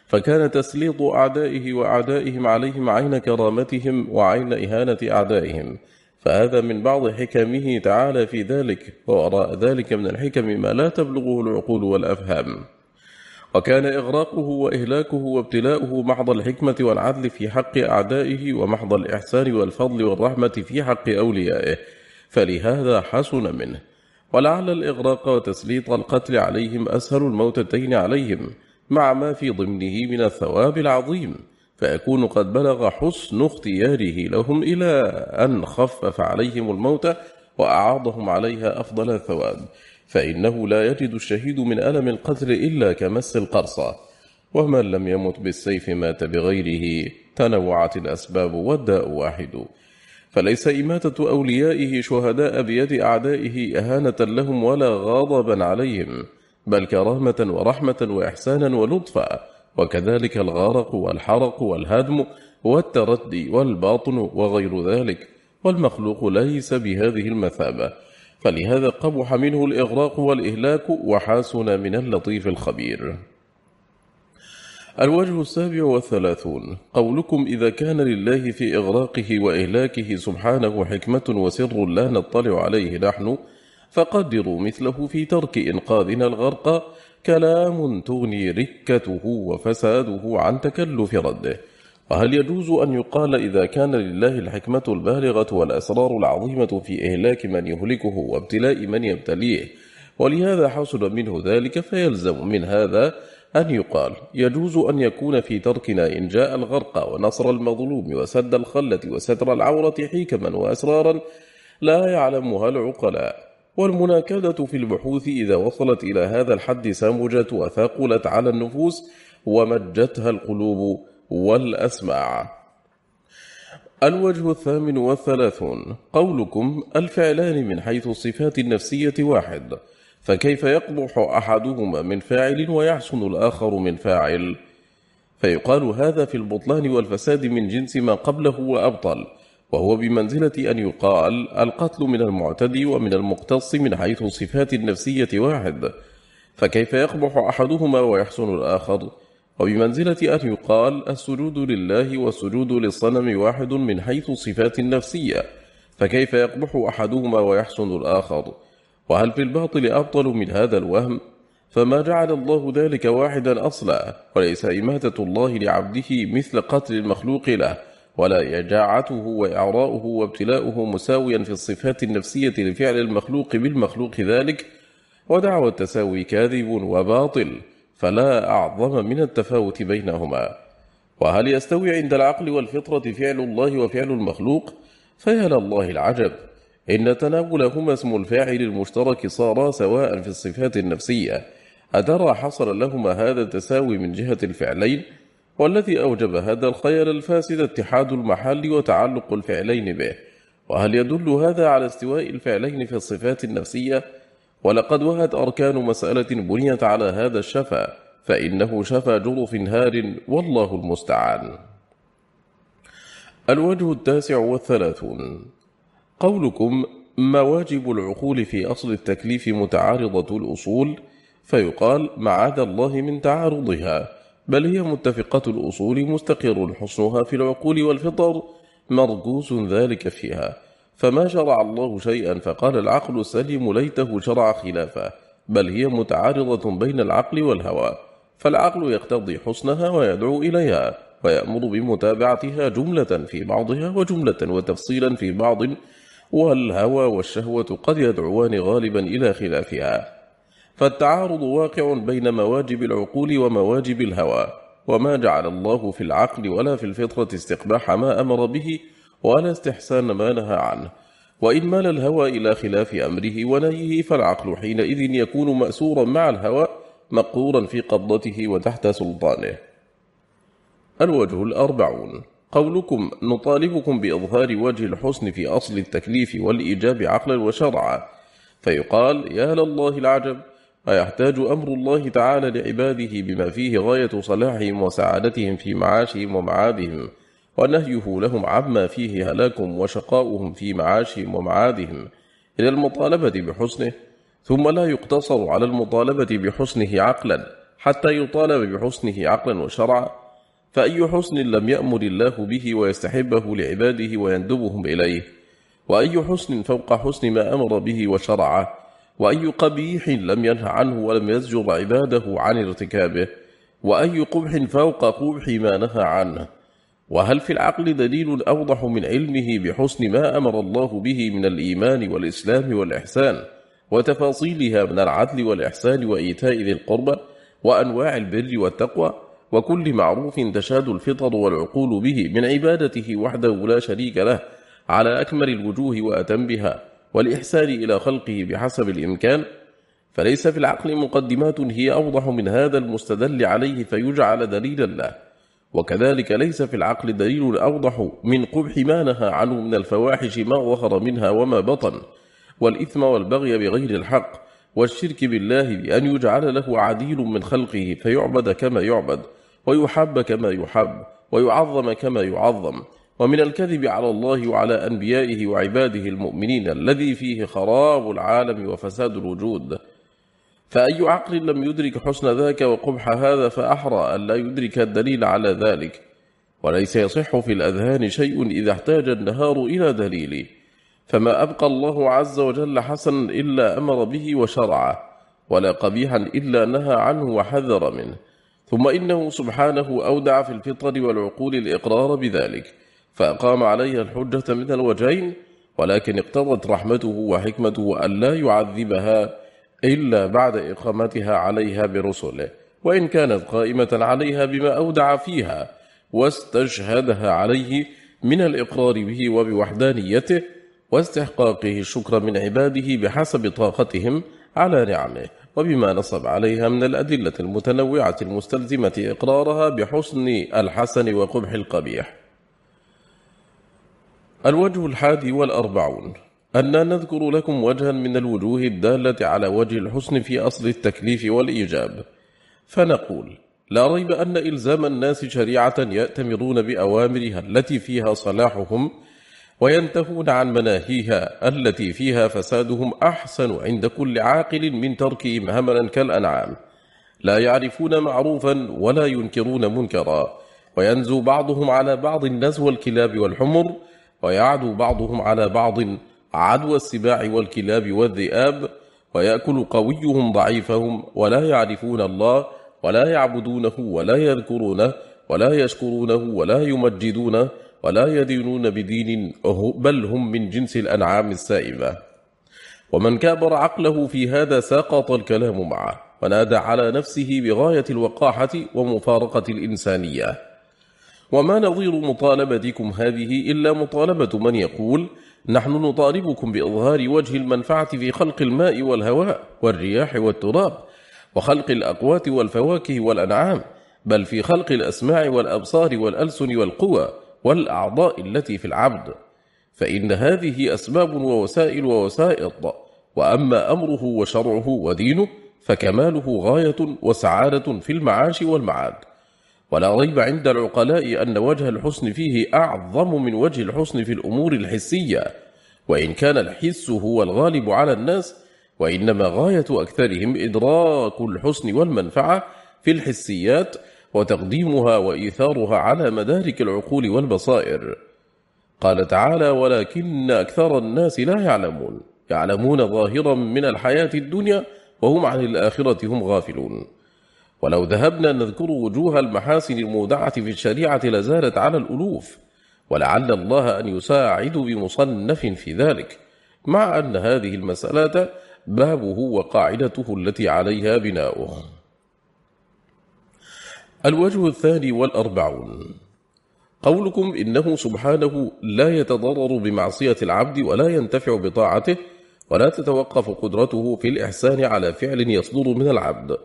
Speaker 1: فكان تسليط أعدائه وأعدائهم عليهم عين كرامتهم وعين إهانة أعدائهم. فهذا من بعض حكمه تعالى في ذلك ووراء ذلك من الحكم ما لا تبلغه العقول والأفهام. وكان إغراقه وإهلاكه وابتلاؤه محض الحكمة والعدل في حق أعدائه ومحض الإحسان والفضل والرحمة في حق أوليائه. فلهذا حسن منه. ولعل الإغراق وتسليط القتل عليهم أسهل الموتتين عليهم مع ما في ضمنه من الثواب العظيم. فيكون قد بلغ حسن اختياره. لهم إلى أن خفف عليهم الموت وأعاضهم عليها أفضل الثواب. فإنه لا يجد الشهيد من ألم القتل إلا كمس القرصة ومن لم يمت بالسيف مات بغيره. تنوعت الأسباب والداء واحد. فليس إماتة أوليائه شهداء بيد أعدائه أهانة لهم ولا غاضبا عليهم. بل كرامة ورحمة وإحسانا ولطفا. وكذلك الغارق والحرق والهدم والتردي والباطن وغير ذلك والمخلوق ليس بهذه المثابة. فلهذا قبح منه الإغراق والإهلاك وحاسن من اللطيف الخبير. الوجه السابع والثلاثون. قولكم إذا كان لله في إغراقه وإهلاكه سبحانه حكمة وسر لا نطلع عليه نحن فقدروا مثله في ترك إنقاذنا الغرق كلام تغني ركته وفساده عن تكلف رده. وهل يجوز أن يقال إذا كان لله الحكمة البالغة والأسرار العظيمة في إهلاك من يهلكه وابتلاء من يبتليه؟ ولهذا حصل منه ذلك فيلزم من هذا أن يقال. يجوز أن يكون في تركنا إن جاء الغرق ونصر المظلوم وسد الخلة وستر العورة حكما وأسرارا لا يعلمها العقلاء. والمناكدة في البحوث إذا وصلت إلى هذا الحد سامجت وثقلت على النفوس ومجتها القلوب والأسماع. الوجه الثامن والثلاثون. قولكم الفعلان من حيث الصفات النفسية واحد. فكيف يقبح أحدهما من فاعل ويحسن الآخر من فاعل؟ فيقال هذا في البطلان والفساد من جنس ما قبله وأبطل. وهو بمنزلة أن يقال القتل من المعتدي ومن المقتص من حيث الصفات النفسية واحد فكيف يقبح أحدهما ويحسن الآخر؟ وبمنزلة أن يقال السجود لله والسجود للصنم واحد من حيث الصفات النفسية فكيف يقبح أحدهما ويحسن الآخر؟ وهل في الباطل أبطل من هذا الوهم؟ فما جعل الله ذلك واحدا أصلا وليس إماتة الله لعبده مثل قتل المخلوق له ولا يجاعته وإعراؤه وابتلاؤه مساويا في الصفات النفسية لفعل المخلوق بالمخلوق ذلك ودعوى التساوي كاذب وباطل فلا أعظم من التفاوت بينهما. وهل يستوي عند العقل والفطرة فعل الله وفعل المخلوق؟ فيا لله العجب. إن تناولهما اسم الفاعل المشترك صارا سواء في الصفات النفسية. أترى حصل لهما هذا التساوي من جهة الفعلين؟ والذي أوجب هذا الخير الفاسد اتحاد المحل وتعلق الفعلين به. وهل يدل هذا على استواء الفعلين في الصفات النفسية؟ ولقد وهت أركان مسألة بنيت على هذا الشفا فإنه شفا جرف هار والله المستعان. الوجه التاسع والثلاثون. قولكم ما واجب العقول في أصل التكليف متعارضة الأصول؟ فيقال معاذ الله من تعارضها. بل هي متفقة الأصول مستقر حسنها في العقول والفطر مرقوس ذلك فيها. فما شرع الله شيئا فقال العقل السليم ليته شرع خلافه بل هي متعارضة بين العقل والهوى. فالعقل يقتضي حسنها ويدعو إليها ويأمر بمتابعتها جملة في بعضها وجملة وتفصيلا في بعض والهوى والشهوة قد يدعوان غالبا إلى خلافها. فالتعارض واقع بين مواجب العقول ومواجب الهوى وما جعل الله في العقل ولا في الفطرة استقباح ما أمر به ولا استحسان ما نهى عنه. وإن مال الهوى إلى خلاف أمره ونهيه فالعقل حينئذ يكون مأسورا مع الهوى مقهورا في قبضته وتحت سلطانه. الوجه الأربعون. قولكم نطالبكم بإظهار وجه الحسن في أصل التكليف والإيجاب عقلا وشرعا. فيقال يا لله العجب أيحتاج أمر الله تعالى لعباده بما فيه غاية صلاحهم وسعادتهم في معاشهم ومعادهم ونهيه لهم عما فيه هلاكم وشقاؤهم في معاشهم ومعادهم إلى المطالبة بحسنه ثم لا يقتصر على المطالبة بحسنه عقلا حتى يطالب بحسنه عقلا وشرعا فأي حسن لم يأمر الله به ويستحبه لعباده ويندبهم إليه وأي حسن فوق حسن ما أمر به وشرعه وأي قبيح لم ينه عنه ولم يزجر عباده عن ارتكابه وأي قبح فوق قبح ما نهى عنه. وهل في العقل دليل أوضح من علمه بحسن ما أمر الله به من الإيمان والإسلام والإحسان وتفاصيلها من العدل والإحسان وإيتاء ذي القربى وأنواع البر والتقوى؟ وكل معروف تشاد الفطر والعقول به من عبادته وحده لا شريك له على أكمل الوجوه وأتمها والإحسان إلى خلقه بحسب الإمكان فليس في العقل مقدمات هي أوضح من هذا المستدل عليه فيجعل دليلا له. وكذلك ليس في العقل دليل أوضح من قبح ما نهى عنه من الفواحش ما ظهر منها وما بطن والإثم والبغي بغير الحق والشرك بالله بأن يجعل له عديل من خلقه فيعبد كما يعبد ويحب كما يحب ويعظم كما يعظم. ومن الكذب على الله وعلى أنبيائه وعباده المؤمنين الذي فيه خراب العالم وفساد الوجود. فأي عقل لم يدرك حسن ذاك وقبح هذا فأحرى أن لا يدرك الدليل على ذلك. وليس يصح في الأذهان شيء إذا احتاج النهار إلى دليل. فما أبقى الله عز وجل حسنا إلا أمر به وشرعه ولا قبيحا إلا نهى عنه وحذر منه. ثم إنه سبحانه أودع في الفطر والعقول الإقرار بذلك. فأقام عليها الحجة من الوجهين ولكن اقتضت رحمته وحكمته أن لا يعذبها إلا بعد إقامتها عليها برسله وإن كانت قائمة عليها بما أودع فيها واستشهدها عليه من الإقرار به وبوحدانيته واستحقاقه الشكر من عباده بحسب طاقتهم على نعمه وبما نصب عليها من الأدلة المتنوعة المستلزمة إقرارها بحسن الحسن وقبح القبيح. الوجه الحادي والأربعون. أن نذكر لكم وجها من الوجوه الدالة على وجه الحسن في أصل التكليف والإيجاب. فنقول لا ريب أن إلزام الناس شريعة يأتمرون بأوامرها التي فيها صلاحهم وينتهون عن مناهيها التي فيها فسادهم أحسن عند كل عاقل من تركهم هملا كالأنعام. لا يعرفون معروفا ولا ينكرون منكرا. وينزو بعضهم على بعض نزو الكلاب والحمر ويعدو بعضهم على بعض عدوى السباع والكلاب والذئاب ويأكل قويهم ضعيفهم ولا يعرفون الله ولا يعبدونه ولا يذكرونه ولا يشكرونه ولا يمجدونه ولا يدينون بدين بل هم من جنس الأنعام السائبة ومن كابر عقله في هذا ساقط الكلام معه ونادى على نفسه بغاية الوقاحة ومفارقة الإنسانية. وما نظير مطالبتكم هذه إلا مطالبة من يقول نحن نطالبكم بإظهار وجه المنفعة في خلق الماء والهواء والرياح والتراب وخلق الأقوات والفواكه والأنعام بل في خلق الأسماع والأبصار والألسن والقوى والأعضاء التي في العبد. فإن هذه أسباب ووسائل ووسائط وأما أمره وشرعه ودينه فكماله غاية وسعادة في المعاش والمعاد. ولا ريب عند العقلاء أن وجه الحسن فيه أعظم من وجه الحسن في الأمور الحسية وإن كان الحس هو الغالب على الناس وإنما غاية أكثرهم إدراك الحسن والمنفعة في الحسيات وتقديمها وإيثارها على مدارك العقول والبصائر. قال تعالى ولكن أكثر الناس لا يعلمون يعلمون ظاهرا من الحياة الدنيا وهم عن الآخرة هم غافلون. ولو ذهبنا نذكر وجوه المحاسن المودعة في الشريعة لزالت على الألوف ولعل الله أن يساعد بمصنف في ذلك مع أن هذه المسألة بابه وقاعدته التي عليها بناؤه. الوجه الثاني والأربعون. قولكم إنه سبحانه لا يتضرر بمعصية العبد ولا ينتفع بطاعته ولا تتوقف قدرته في الإحسان على فعل يصدر من العبد.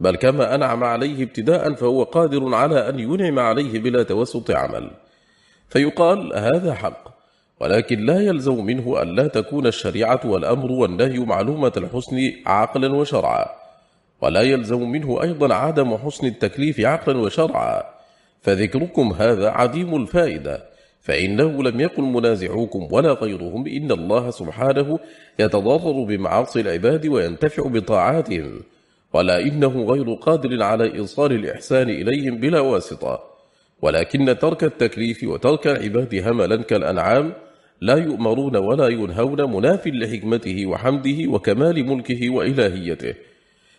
Speaker 1: بل كما أنعم عليه ابتداء فهو قادر على أن ينعم عليه بلا توسط عمل. فيقال هذا حق ولكن لا يلزم منه أن لا تكون الشريعة والأمر والنهي معلومة الحسن عقلا وشرعا ولا يلزم منه أيضا عدم حسن التكليف عقلا وشرعا. فذكركم هذا عديم الفائدة فإنه لم يكن منازعوكم ولا غيرهم إن الله سبحانه يتضرر بمعاصي العباد وينتفع بطاعاتهم. ولا إنه غير قادر على إيصال الإحسان إليهم بلا واسطة ولكن ترك التكليف وترك العباد هملا كالأنعام لا يؤمرون ولا ينهون مناف لحكمته وحمده وكمال ملكه وإلهيته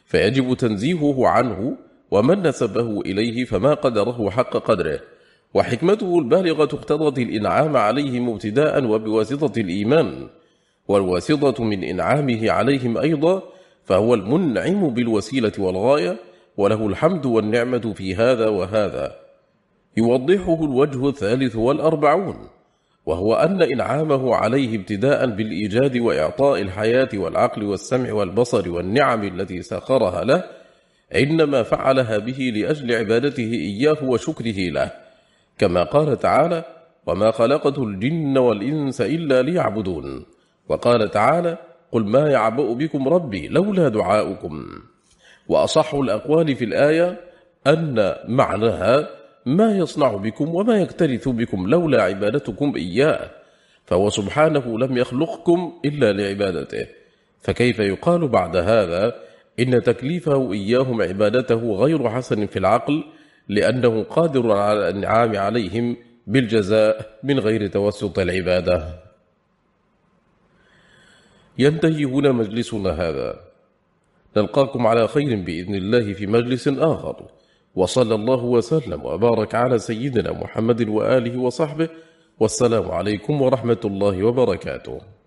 Speaker 1: فيجب تنزيهه عنه ومن نسبه إليه فما قدره حق قدره وحكمته البالغة اقتضت الإنعام عليهم ابتداء وبواسطة الإيمان والواسطة من إنعامه عليهم أيضا فهو المنعم بالوسيلة والغاية وله الحمد والنعمة في هذا وهذا. يوضحه الوجه الثالث والأربعون وهو أن إنعامه عليه ابتداء بالإيجاد وإعطاء الحياة والعقل والسمع والبصر والنعم التي سخرها له إنما فعلها به لأجل عبادته إياه وشكره له. كما قال تعالى وما خلقت الجن والإنس إلا ليعبدون وقال تعالى قل ما يعبأ بكم ربي لولا دعاؤكم. وأصح الأقوال في الآية أن معناها ما يصنع بكم وما يكترث بكم لولا عبادتكم إياه فهو سبحانه لم يخلقكم إلا لعبادته. فكيف يقال بعد هذا إن تكليفه إياهم عبادته غير حسن في العقل لأنه قادر على الإنعام عليهم بالجزاء من غير توسط العبادة؟ ينتهي هنا مجلسنا هذا. نلقاكم على خير بإذن الله في مجلس آخر. وصلى الله وسلم وبارك على سيدنا محمد وآله وصحبه. والسلام عليكم ورحمة الله وبركاته.